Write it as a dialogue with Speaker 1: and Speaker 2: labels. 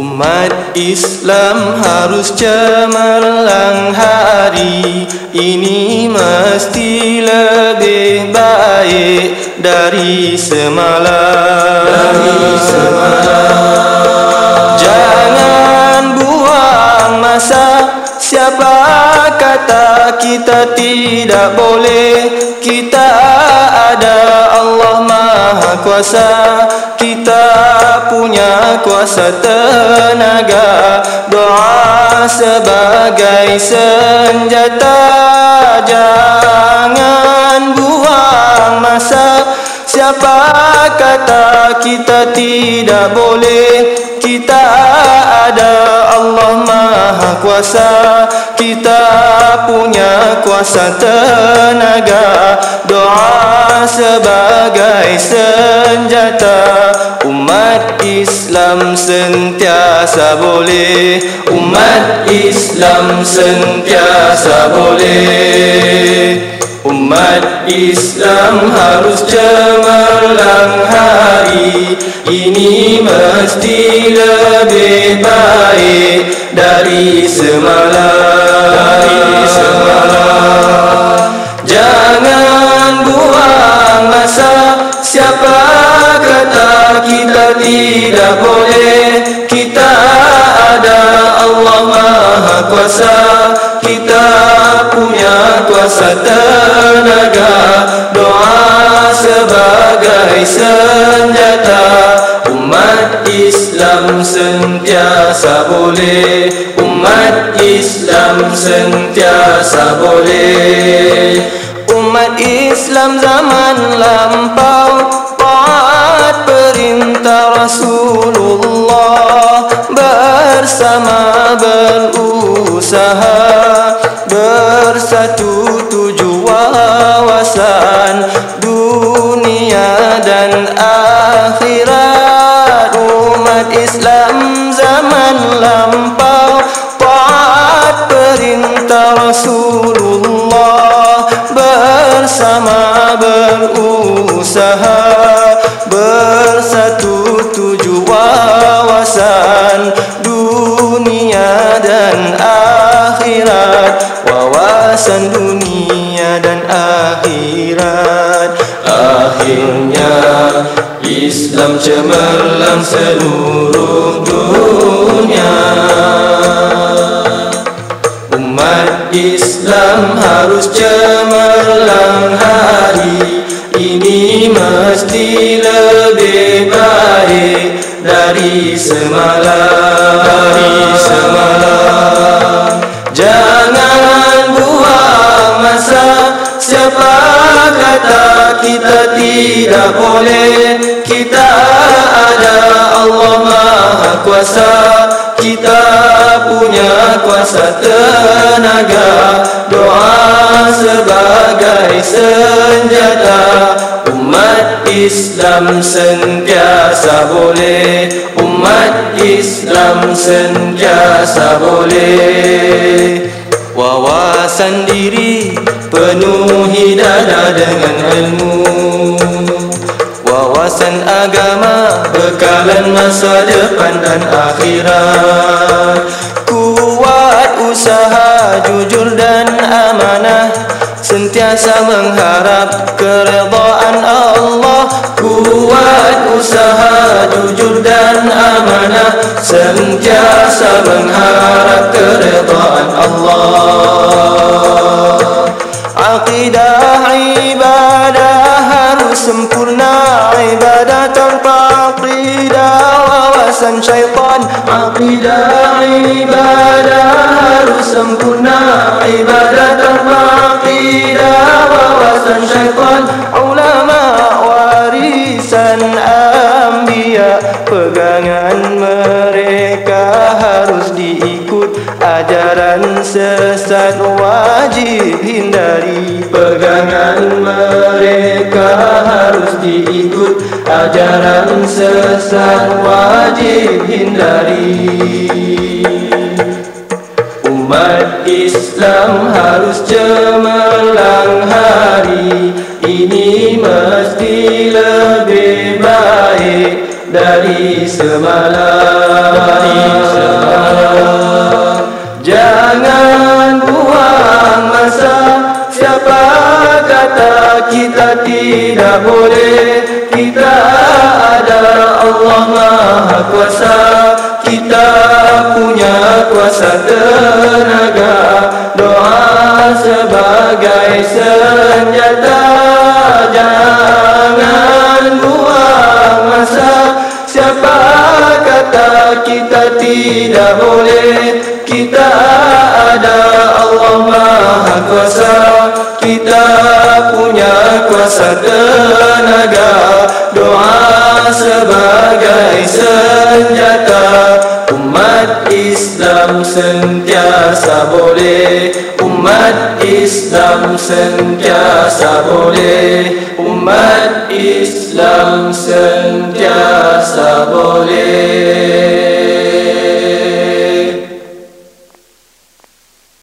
Speaker 1: Umat Islam harus cemerlang hari ini mesti lebih baik dari semalam. Dari semalam. Jangan buang masa. Siapa kata kita tidak boleh? Kita ada Allah Maha Kuasa. Kita punya kuasa tenaga. Doa sebagai senjata. Jangan buang masa. Siapa kata kita tidak boleh? Kita ada Allah Maha Kuasa. Kita punya kuasa tenaga. Doa Islam sentiasa boleh. Umat Islam sentiasa boleh. Umat Islam harus cemerlang hari. Ini mesti lebih baik dari semalam. Dari semalam tidak boleh Kita ada Allah Maha Kuasa. Kita punya kuasa tenaga Doa sebagai senjata. Umat Islam sentiasa boleh Umat Islam sentiasa boleh. Umat Islam zaman lampau Rasulullah Bersama berusaha akhirat. Akhirnya Islam cemerlang seluruh dunia. Umat Islam harus cemerlang hari Ini mesti lebih baik dari semalam. Dari semalam. Jangan tidak boleh Kita ada. Allah Maha Kuasa. Kita punya kuasa tenaga. Doa sebagai senjata. Umat Islam sentiasa boleh. Umat Islam sentiasa boleh Wawasan diri penuhi dada dengan ilmu. Wawasan agama bekalan masa depan dan akhirat. Kuat usaha jujur dan amanah. Sentiasa mengharap keredaan Allah. Kuat usaha jujur dan amanah. Sentiasa mengharap keredaan Allah. Aqidah ibadah harus sempurna Ibadah tanpa aqidah wawasan syaitan. Aqidah ibadah harus sempurna Ibadah tanpa aqidah wawasan syaitan Ajaran sesat wajib hindari. Pegangan mereka harus diikut. Ajaran sesat wajib hindari. Umat Islam harus cemerlang hari. Ini mesti lebih baik dari semalam tidak boleh. Kita ada Allah Maha Kuasa. Kita punya kuasa tenaga. Doa sebagai senjata. Jangan buang masa. Siapa kata kita tidak boleh? Sebagai senjata. Umat Islam sentiasa boleh. Umat Islam sentiasa boleh. Umat Islam sentiasa